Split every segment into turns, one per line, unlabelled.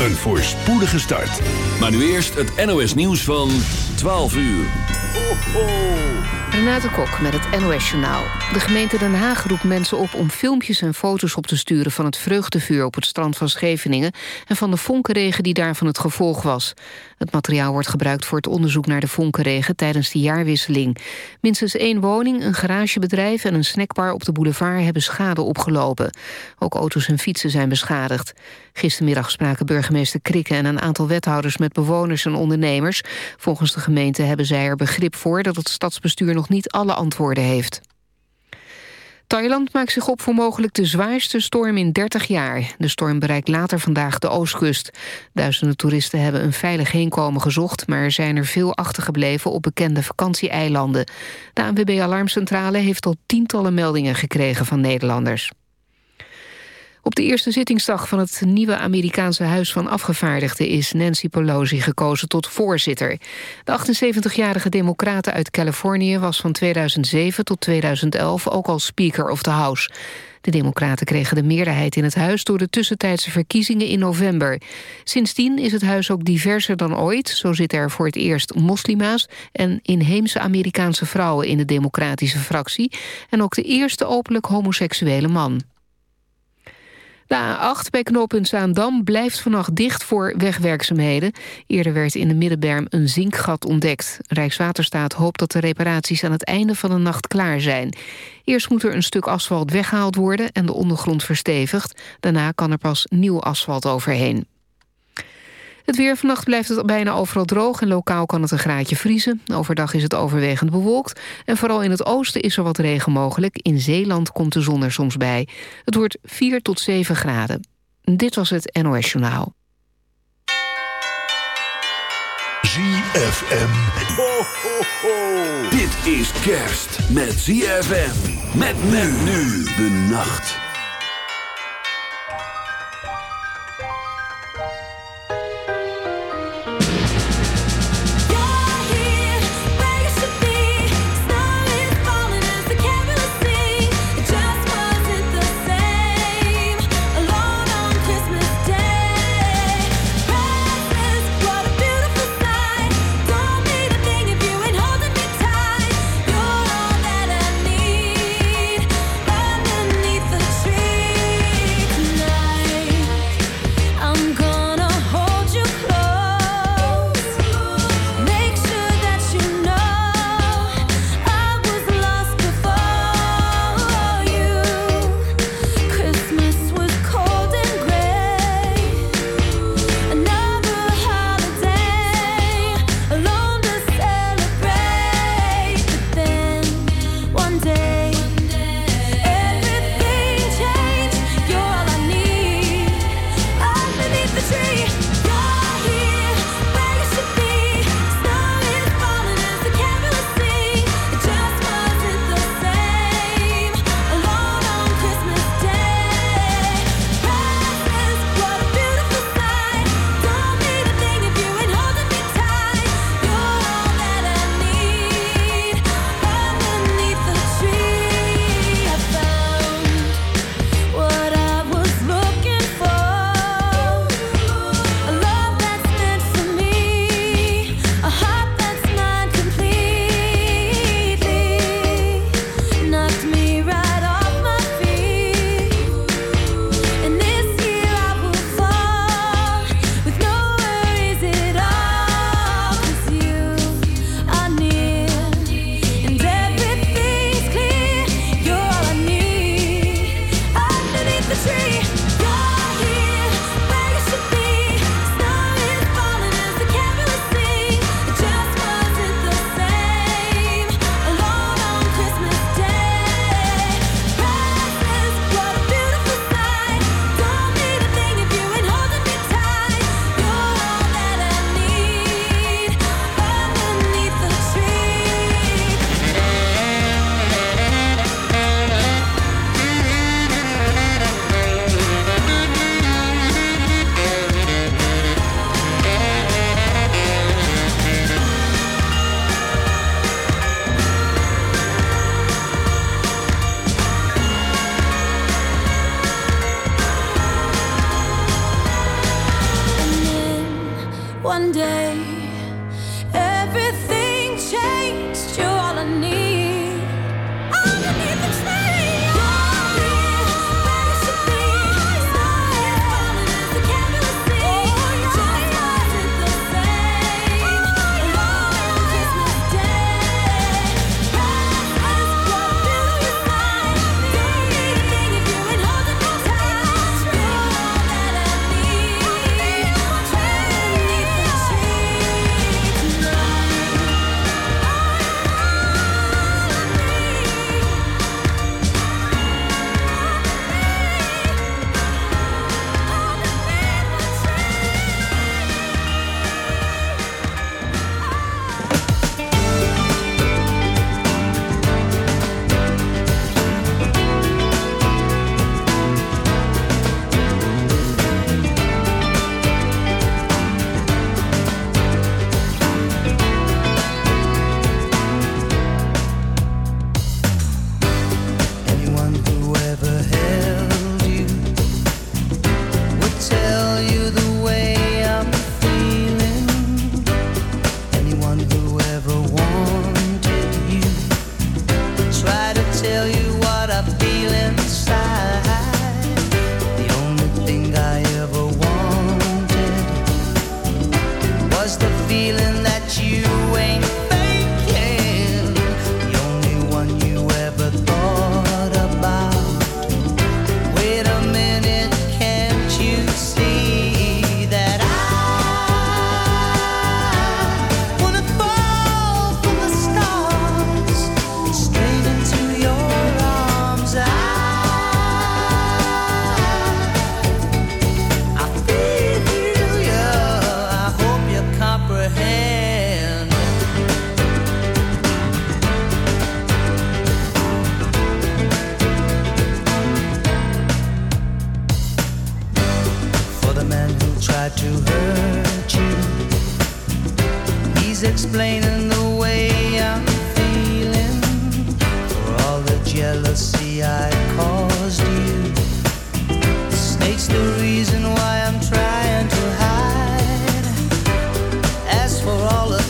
Een voorspoedige start.
Maar nu eerst het NOS nieuws van 12 uur.
Renate Kok met het NOS Journaal. De gemeente Den Haag roept mensen op om filmpjes en foto's op te sturen... van het vreugdevuur op het strand van Scheveningen... en van de vonkenregen die daarvan het gevolg was. Het materiaal wordt gebruikt voor het onderzoek naar de vonkenregen... tijdens de jaarwisseling. Minstens één woning, een garagebedrijf en een snackbar op de boulevard... hebben schade opgelopen. Ook auto's en fietsen zijn beschadigd. Gistermiddag spraken burgemeester Krikke en een aantal wethouders... met bewoners en ondernemers. Volgens de gemeente hebben zij er begrip voor... dat het stadsbestuur nog niet alle antwoorden heeft. Thailand maakt zich op voor mogelijk de zwaarste storm in 30 jaar. De storm bereikt later vandaag de oostkust. Duizenden toeristen hebben een veilig heenkomen gezocht... maar er zijn er veel achtergebleven op bekende vakantieeilanden. De ANWB Alarmcentrale heeft al tientallen meldingen gekregen van Nederlanders. Op de eerste zittingsdag van het nieuwe Amerikaanse Huis van Afgevaardigden... is Nancy Pelosi gekozen tot voorzitter. De 78-jarige democrate uit Californië was van 2007 tot 2011 ook al Speaker of the House. De democraten kregen de meerderheid in het huis... door de tussentijdse verkiezingen in november. Sindsdien is het huis ook diverser dan ooit. Zo zitten er voor het eerst moslima's... en inheemse Amerikaanse vrouwen in de democratische fractie... en ook de eerste openlijk homoseksuele man. De A8 bij knooppunt Zaandam blijft vannacht dicht voor wegwerkzaamheden. Eerder werd in de Middenberm een zinkgat ontdekt. Rijkswaterstaat hoopt dat de reparaties aan het einde van de nacht klaar zijn. Eerst moet er een stuk asfalt weggehaald worden en de ondergrond verstevigd. Daarna kan er pas nieuw asfalt overheen. Het weer vannacht blijft het bijna overal droog... en lokaal kan het een graadje vriezen. Overdag is het overwegend bewolkt. En vooral in het oosten is er wat regen mogelijk. In Zeeland komt de zon er soms bij. Het wordt 4 tot 7 graden. Dit was het NOS Journaal.
ZFM.
Ho, ho, ho. Dit is kerst met ZFM. Met men nu de nacht.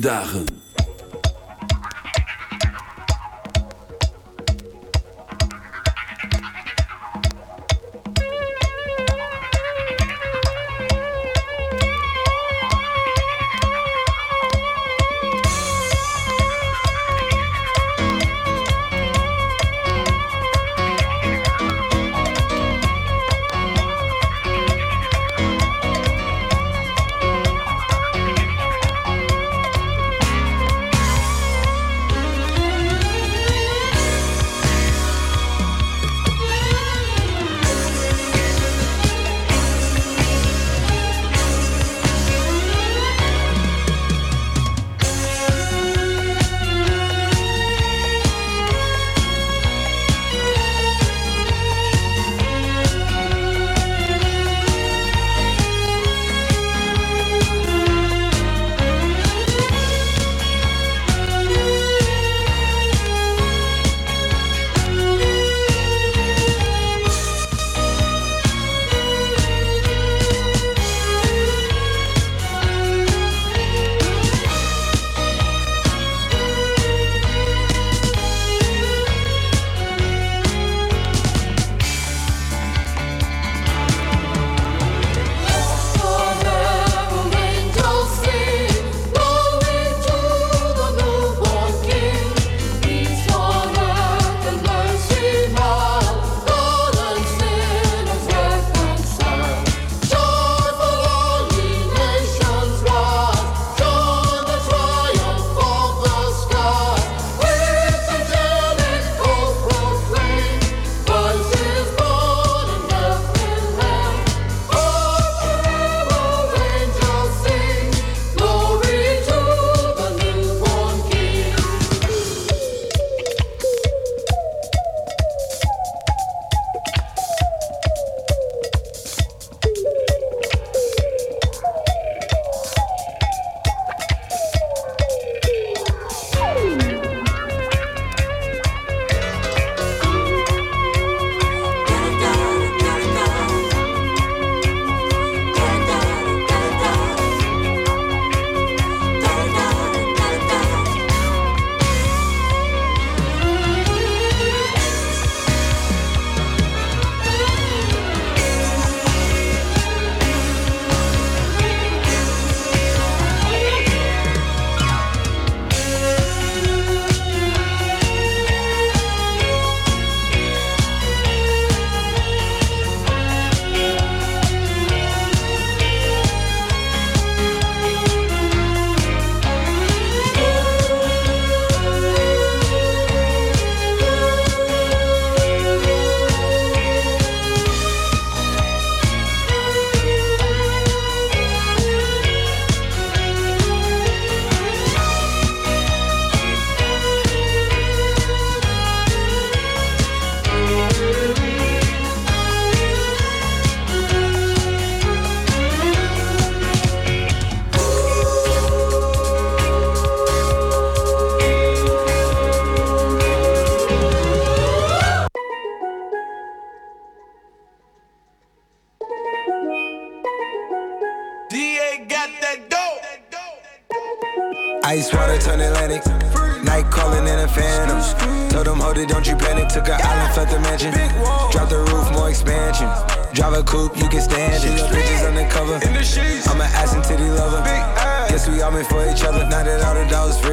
daar.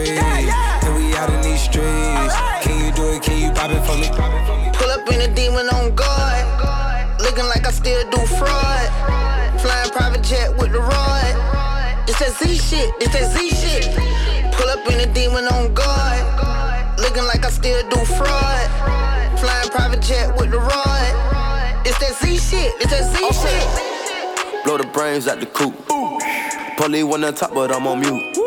Can Yeah. And we out in these streets. Right. Can you do
it? Can you pop it for me?
Pull up in a demon
on guard. Looking like I still do fraud. Flying private jet with the rod. It's that Z shit. It's that Z shit. Pull up in a demon on guard. Looking like I still do fraud. Flying private jet with the rod. It's
that Z shit. It's that Z okay. shit. Blow
the brains out the coop. Police wanna top, but I'm on mute.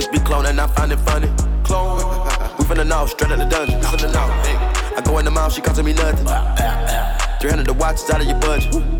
Niggas be cloning, I find it funny. Clone. We finna know, straight out the dungeon. Finna know. Hey. I go in the mouth, she costing me nothing. 300 the watch is out of your budget.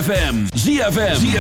ZFM. ZFM.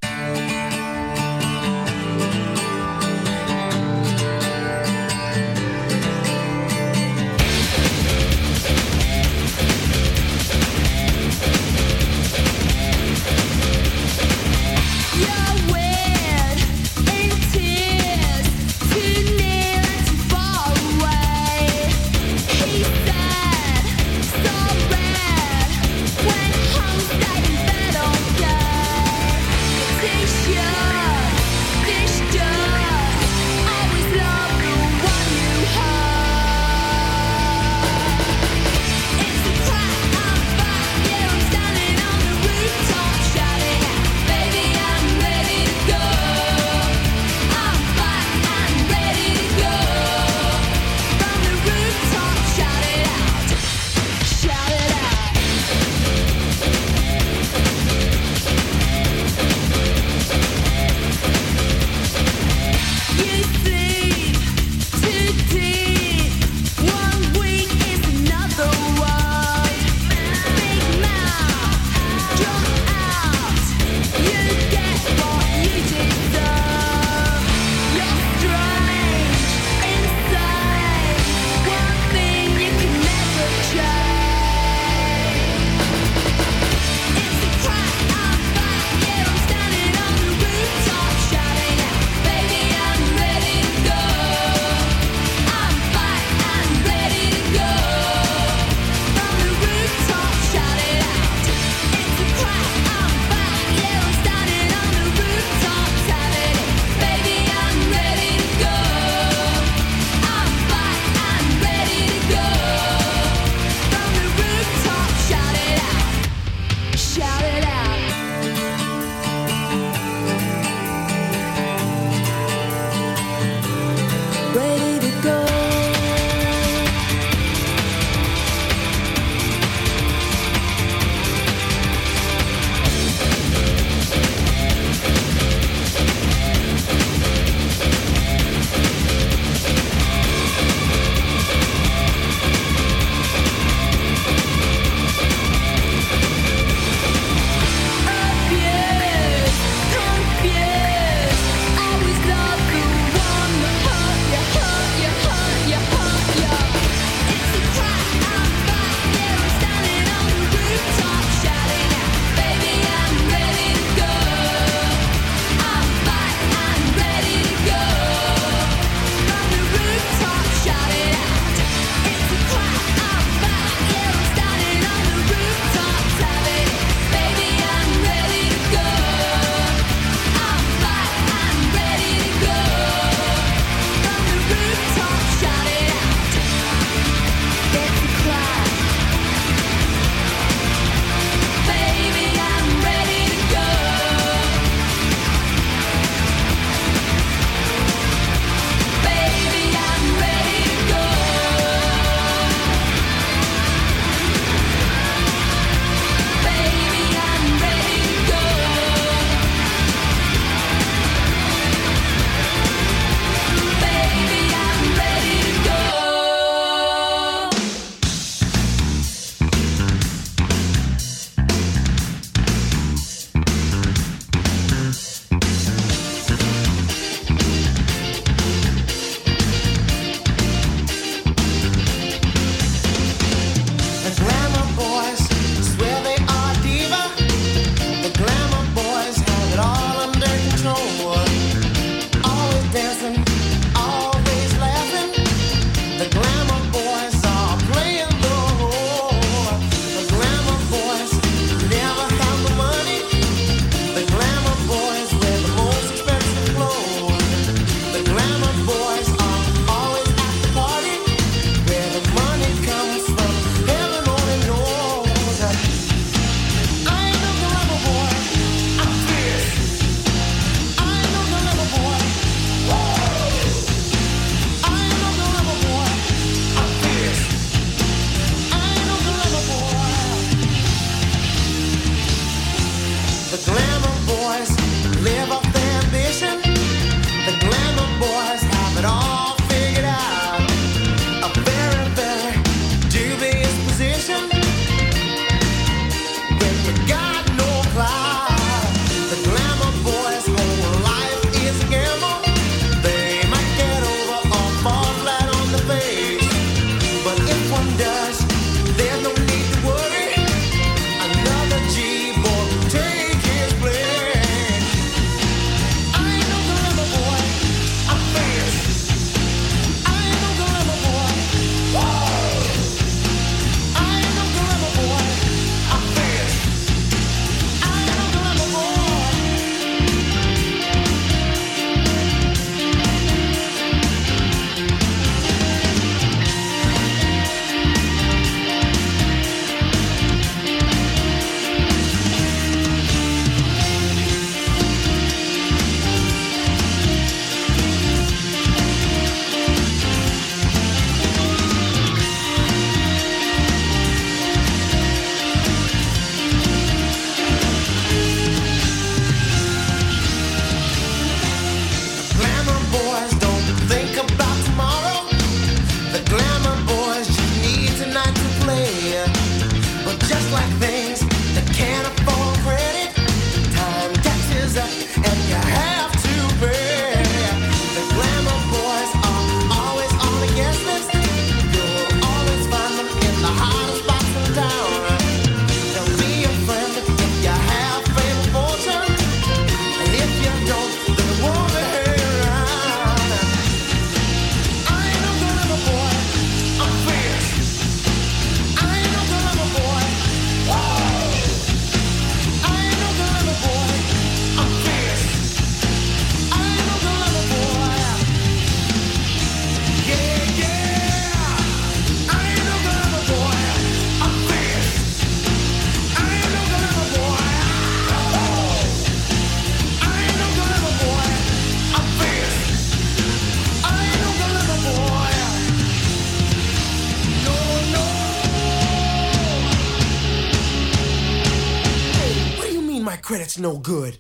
no good.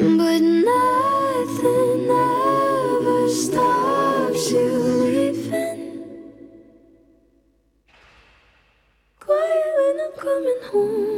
But nothing ever stops you leaving. when I'm
coming home.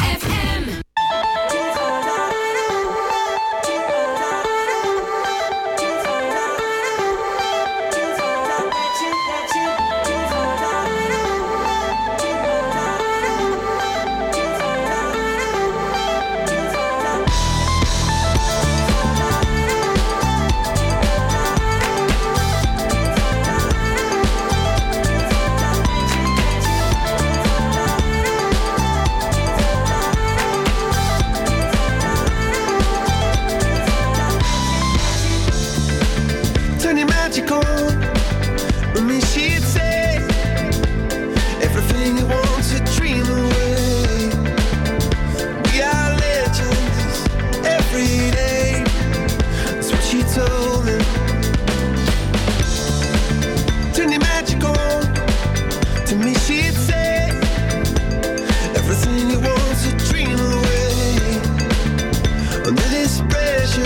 Under this pressure,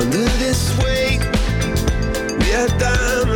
under this weight, we are down.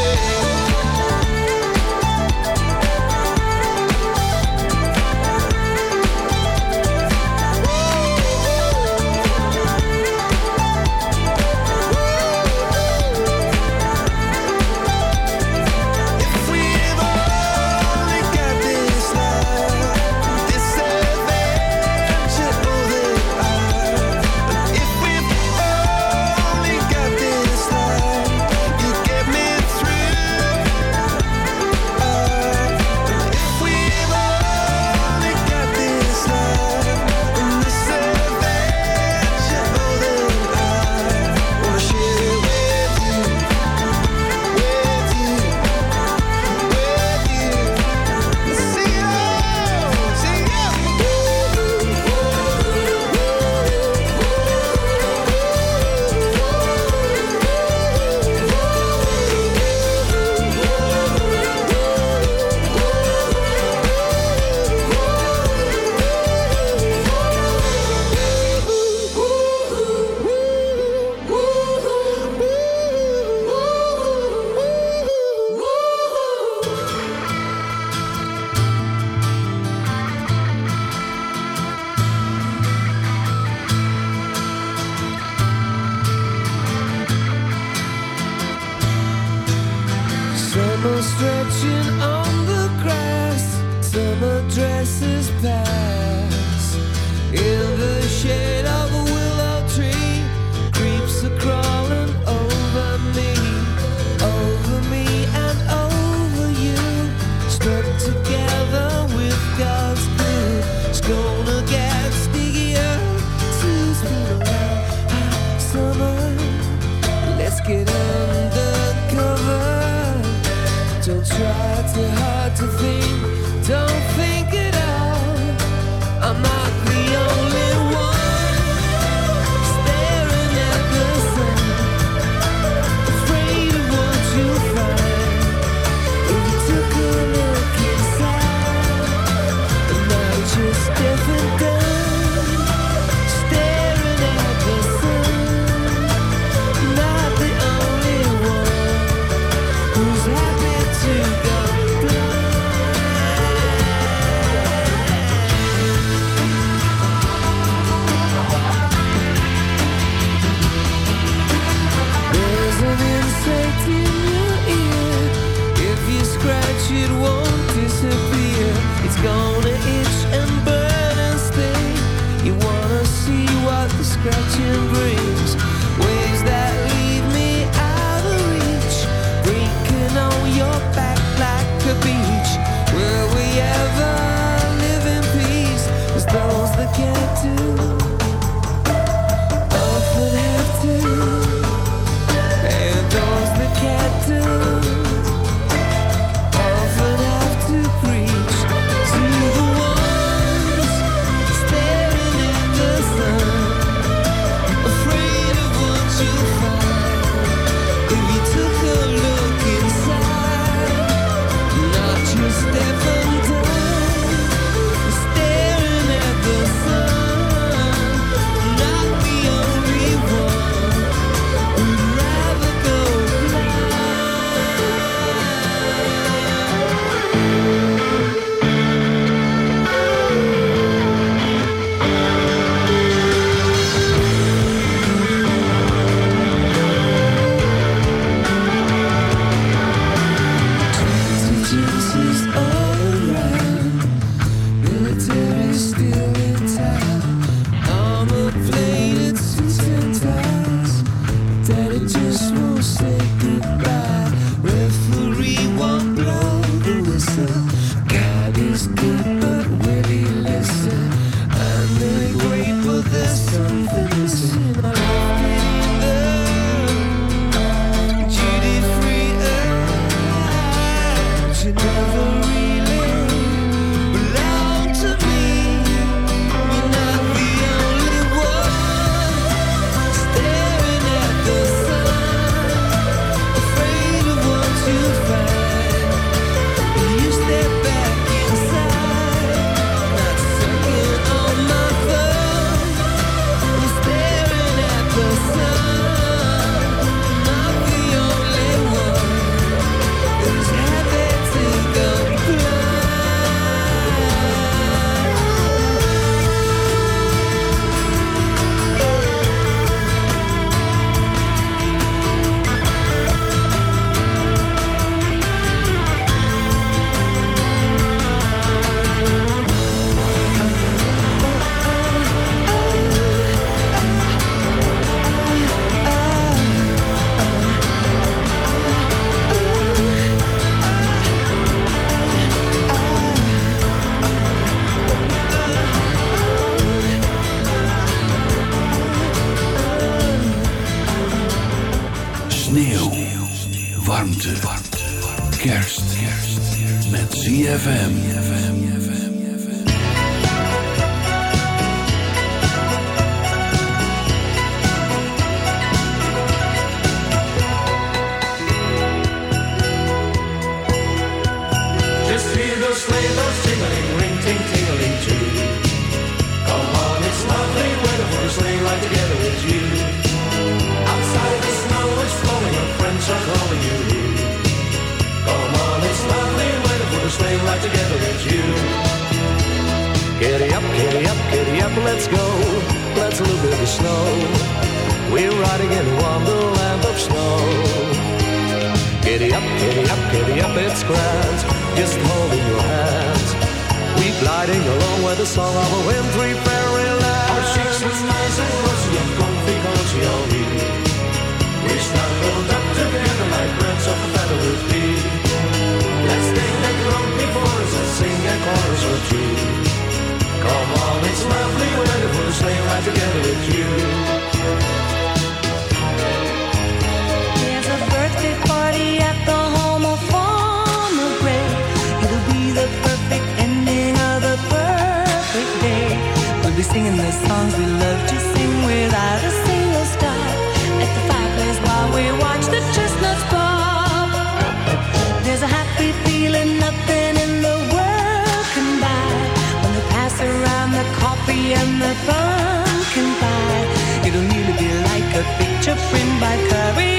and
the
fun can buy. It'll nearly be like a picture framed by
Curry.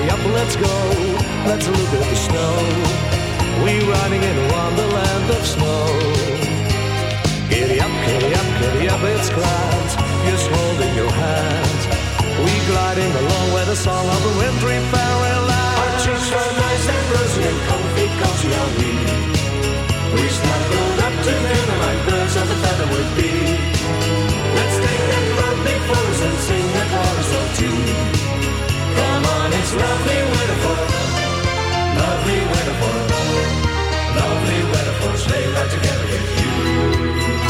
Giddy up, let's go, let's look at the snow. We're riding in a wonderland of snow. Giddy up, giddy up, giddy up, it's clouds, just holding your hands. We're gliding along with the song of the wintry fairyland.
Our cheeks are nice and rosy and comfy, cozy are we. We snuggled up to dinner like birds of a feather would be. Let's take that lovely forest and sing the chorus of two. Come on, it's lovely weather for lovely weather for lovely weather for sleigh ride together with you.